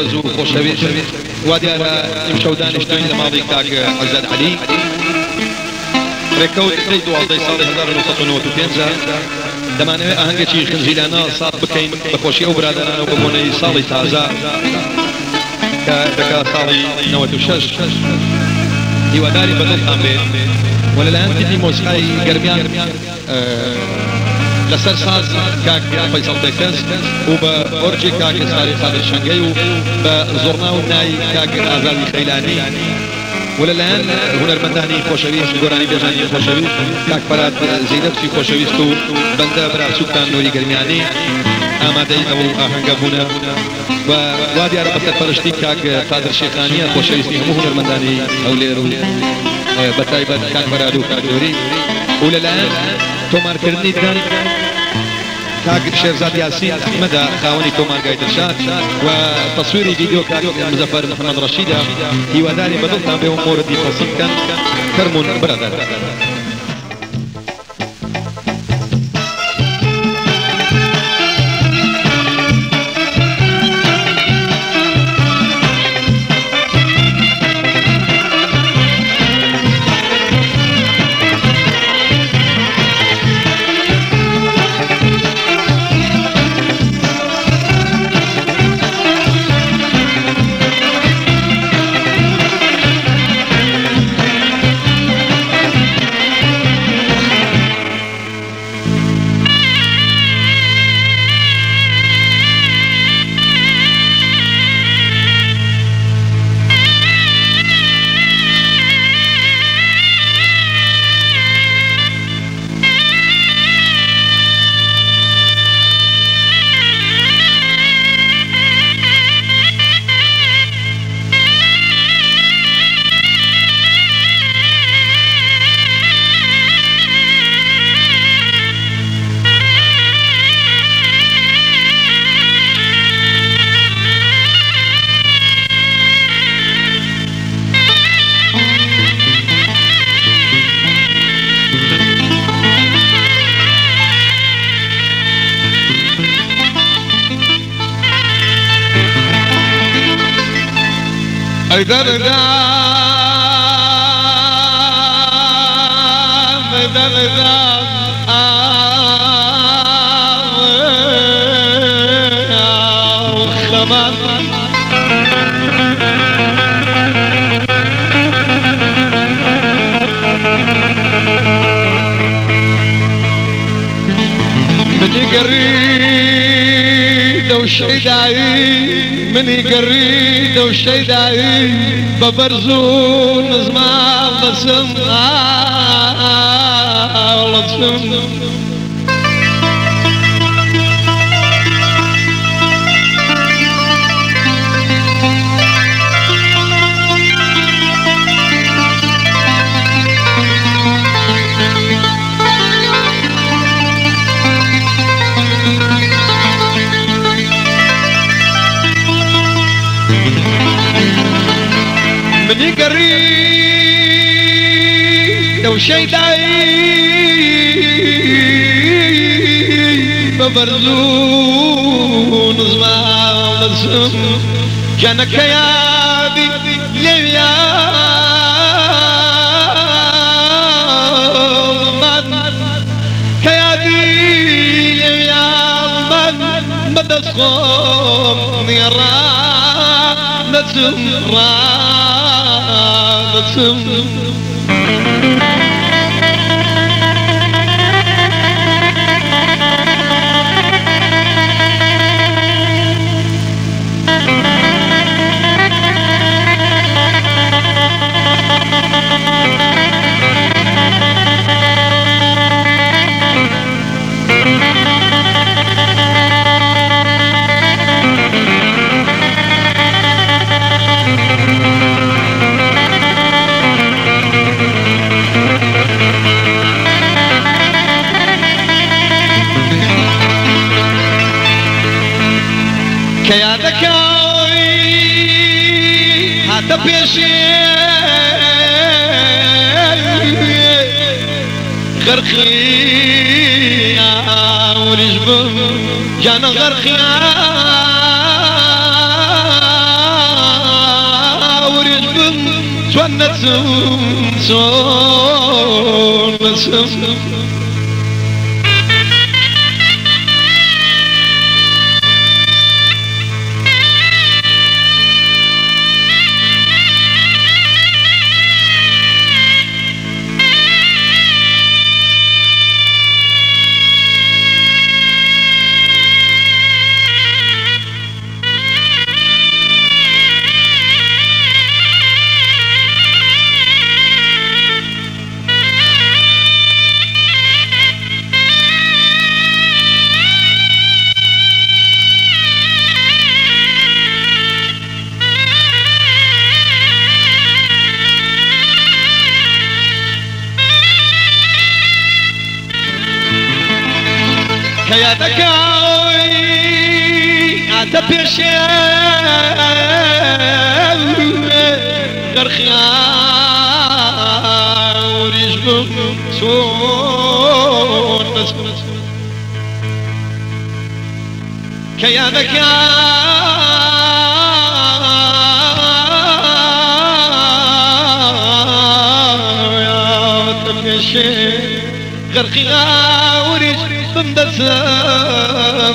عزیزان و و خۆشەویست وا دیارە ئیمشەو دانیشتوین لە ماڵی کاک عەزاد عەلی. ڕێکەوت لی دوازدەی ساڵی 1995 دەمانەوێت ئاهەنگێکی خنجیلانە ساڵ بکەین بەخۆشی ئەو برادرانە و ببوونەی ساڵی تازە کە دەکا ساڵی 96 هیواداری بەدڵتان بێ وەلەلایەن تیدی مۆسیقای گەرمیان لەسەر ساز کاک فەیسەڵ دەکەس و بە ئۆرجی کاک ساری قادر شنگەی و بە زۆرنا و نای کاک ئازادی خەیلانی. ولەلایەن هوەرمەندانی خۆشەویست گۆرانی بێژانی خۆشەویست کاکپەرات زیینەبسی خۆشەویست و بەندە براسووکتان نوری گەرمیانی. ئامادەی ئەو ئاهەنگە بوونە. و وا دیارە بەسەر پەرشتی کاک قادر شێخانیە خۆشەویستی هەموو هوەرمەندانی ئەو لێر و بەتایبەت کاکبەراد و کاکدۆری و لەلایەن تۆمارکردنی دان کاک شێرزاد یاسین ئەحمەدا خاوەنی تۆمارگای دەشات و تصویری ویدیۆ کاک مزەفەر محمد ڕەشیدا هیواداری بەدڵتان بێ و مۆردی فەسڵ کەن. کەرمون برەدەر قريد وشيداي ببرزون زمان بسم والله قريب لو شي ببرزون زمان بسم جانك يا دي يا كيادي يا من بدت خوم غرقيا ورجبم جانا غرقيا ورجبم سونت سونت سونت بكات مشي غرقي غاورج بمبسم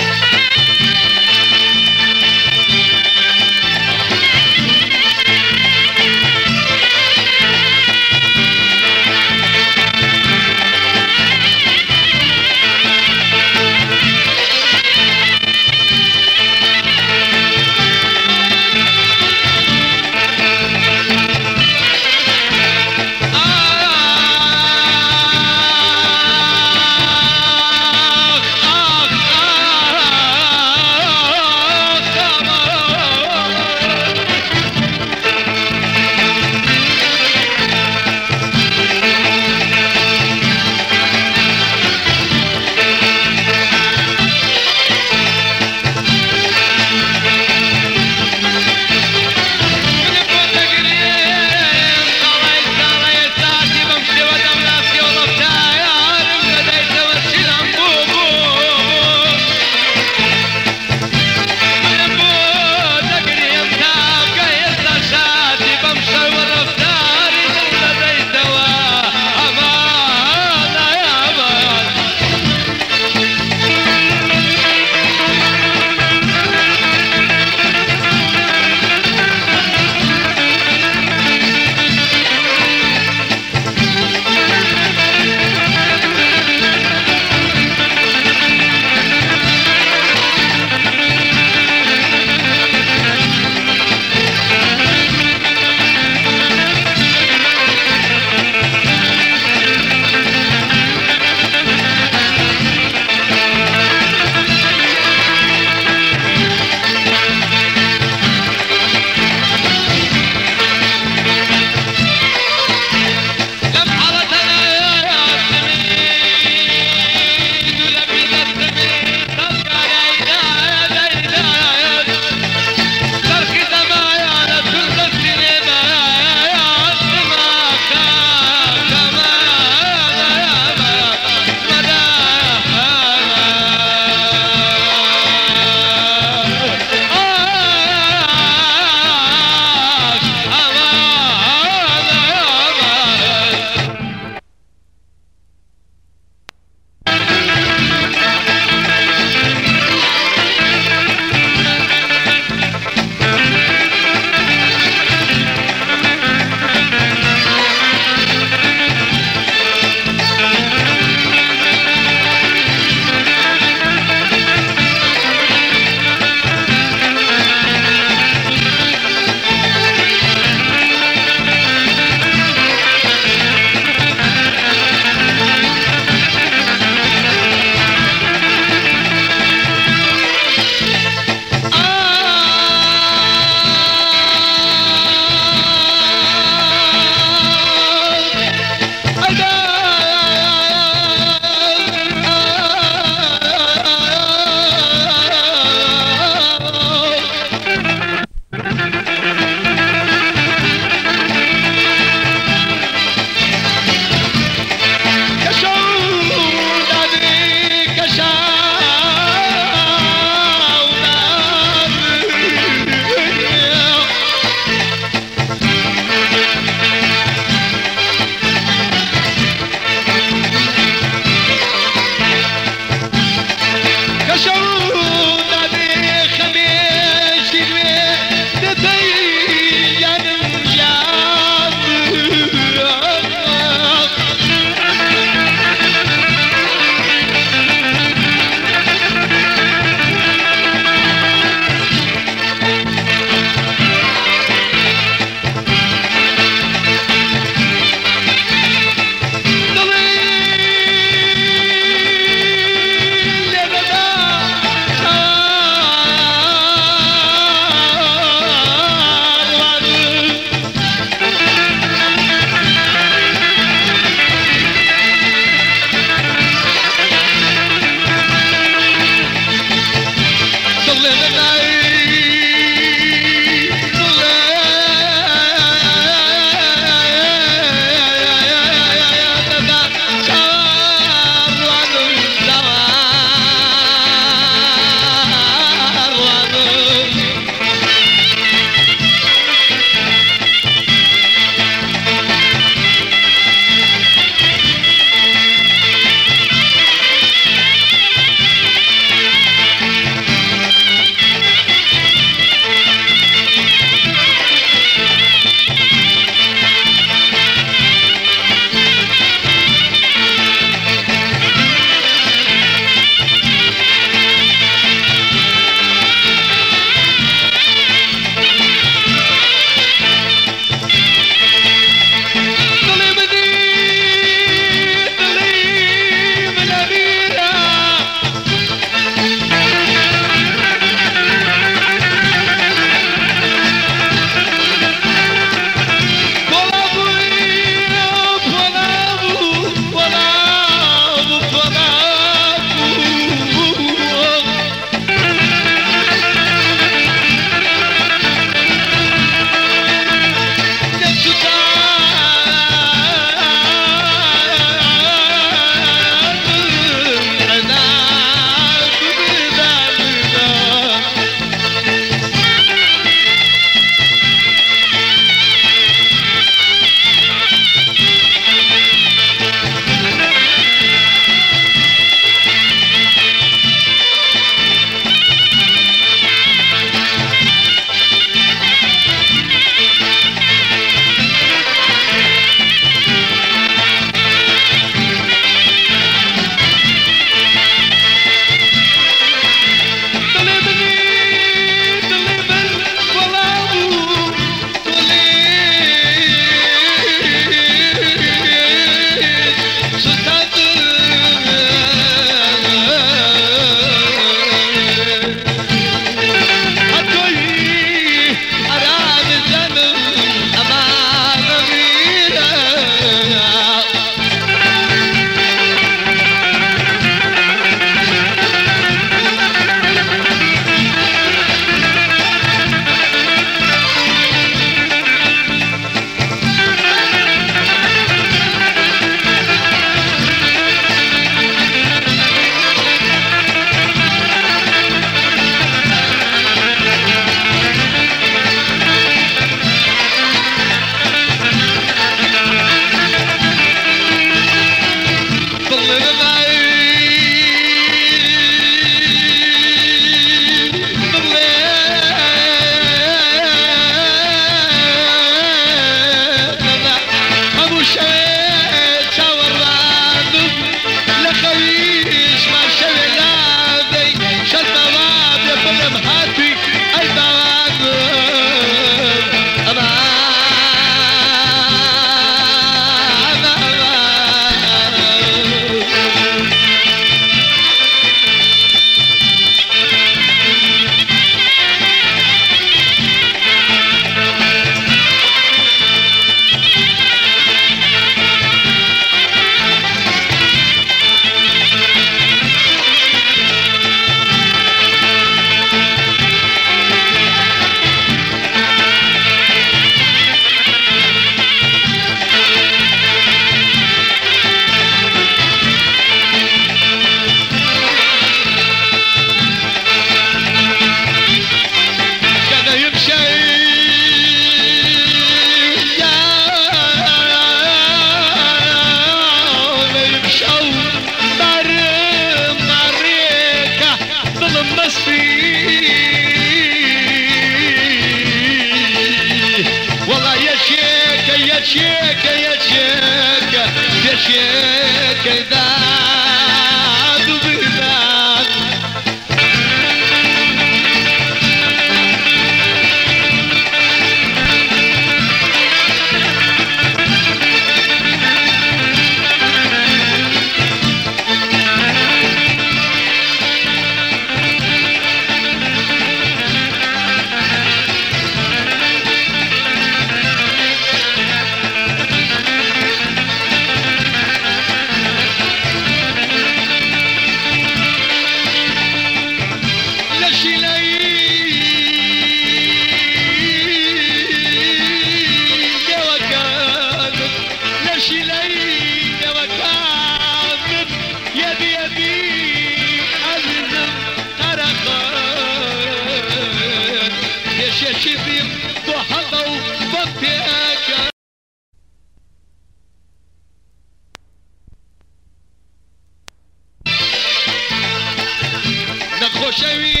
نخوشويست و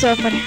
تۆمارگای مسەوە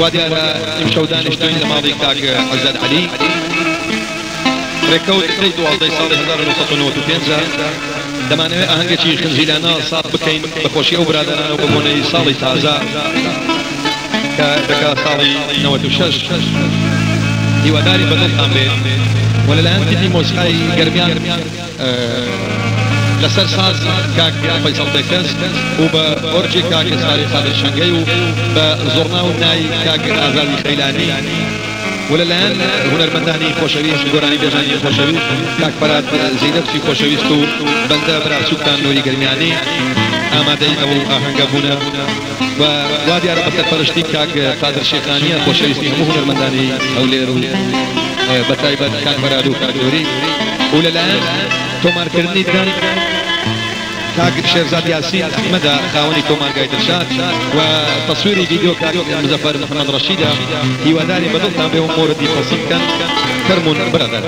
وا دیارە ئیمشەو دانیشتوین لە ماڵی کاک عەزاد عەلی ڕێکەوت سەی دوازدەی ساڵی 1995 دەمانەوێت ئاهەنگێکی خنجیلانە ساڵ بکەین بە خۆشی ئەو برادرانە و بمونەی ساڵی تازە کە دەکا ساڵی 96 هیواداری بەدڵتان بێت. وەلەلایەن تیپی مۆسیقای گەرمیان لەسەر ساز کاک فەیسەڵ دەکەس و بە ئۆرجی کاک ئێساری خادر شەنگەی و بە زۆرنا و نای کاک ئازادی خەیلانی. ولەلایەن هوەرمەندانی خۆشەویست گۆرانی بێژانی خۆشەویست کاک پەرات زیدەبسی خۆشەویست و بەندە براسوکتان نوری گەرمیانی ئامادەی ئەو ئاهەنگە بوونە. و وا دیارە بە سەرپەرشتی کاک قادر شێخانیە خۆشەویستی هەموو هوەرمەندانی ئەو لێر و بەتایبەت کاک بەراد و کاکدۆری و لەلایەن تۆمارکردنی دان کاکر شێرزاد یاسی ئەحمەدا خاوەنی تۆمارگای دەشاد و تەسووری ویددیو کاریۆ مزەفەر محەممەد ڕەشیدا هیواداری بەدڵتان بێ مۆردی فەسیکەن کەرمون برادەر.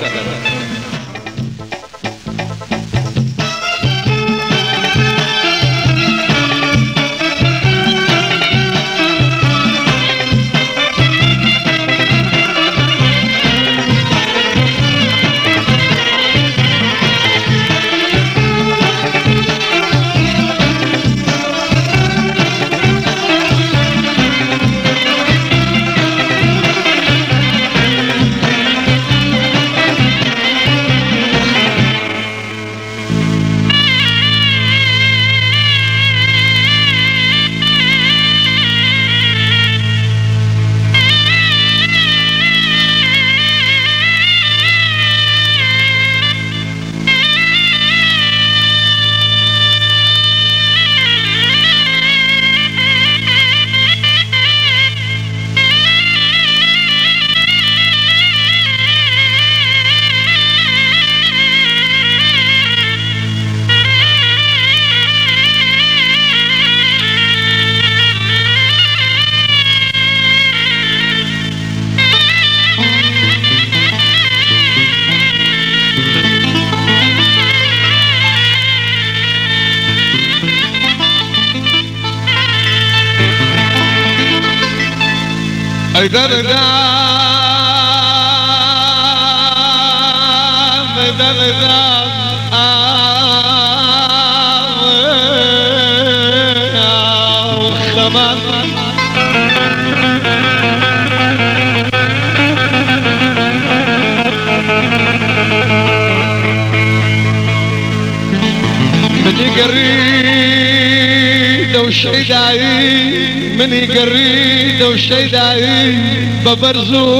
ببرزون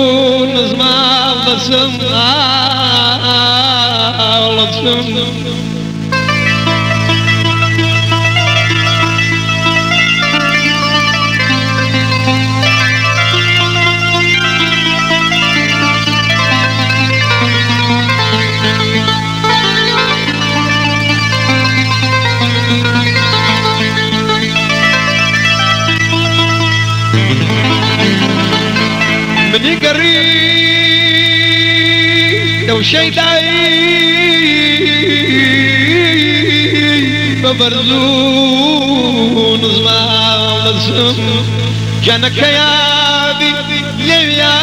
مني قريب لو شي ببرزون زمان بسم جنك يا بي ليا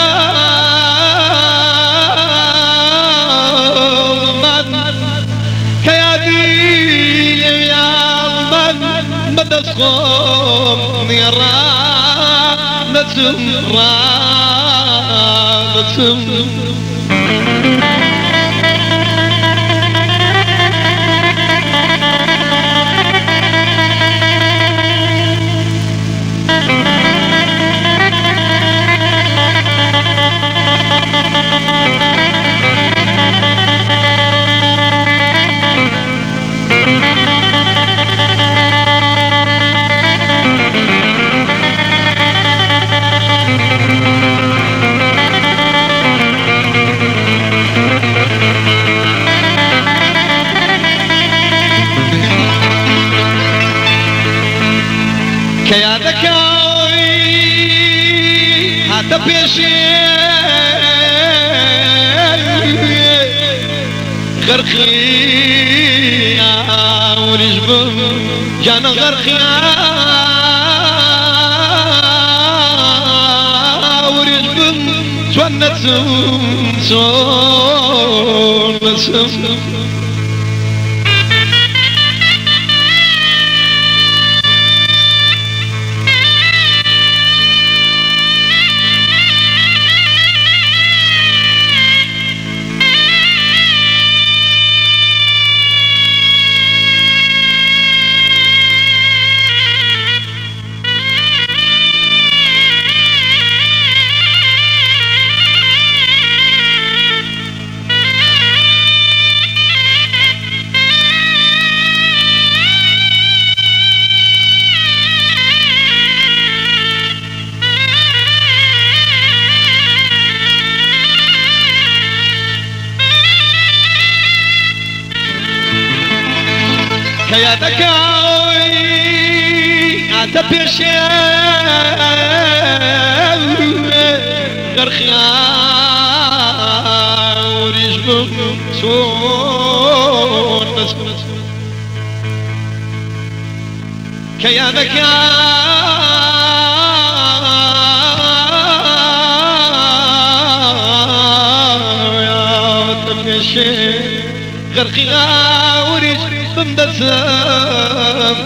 من بدخم نيران نسمران Hayatım غرقيا ورجبم جانا غرقيا ورجبم سونتسون سونتسون مكان مشي غرقي غاوري بمبسم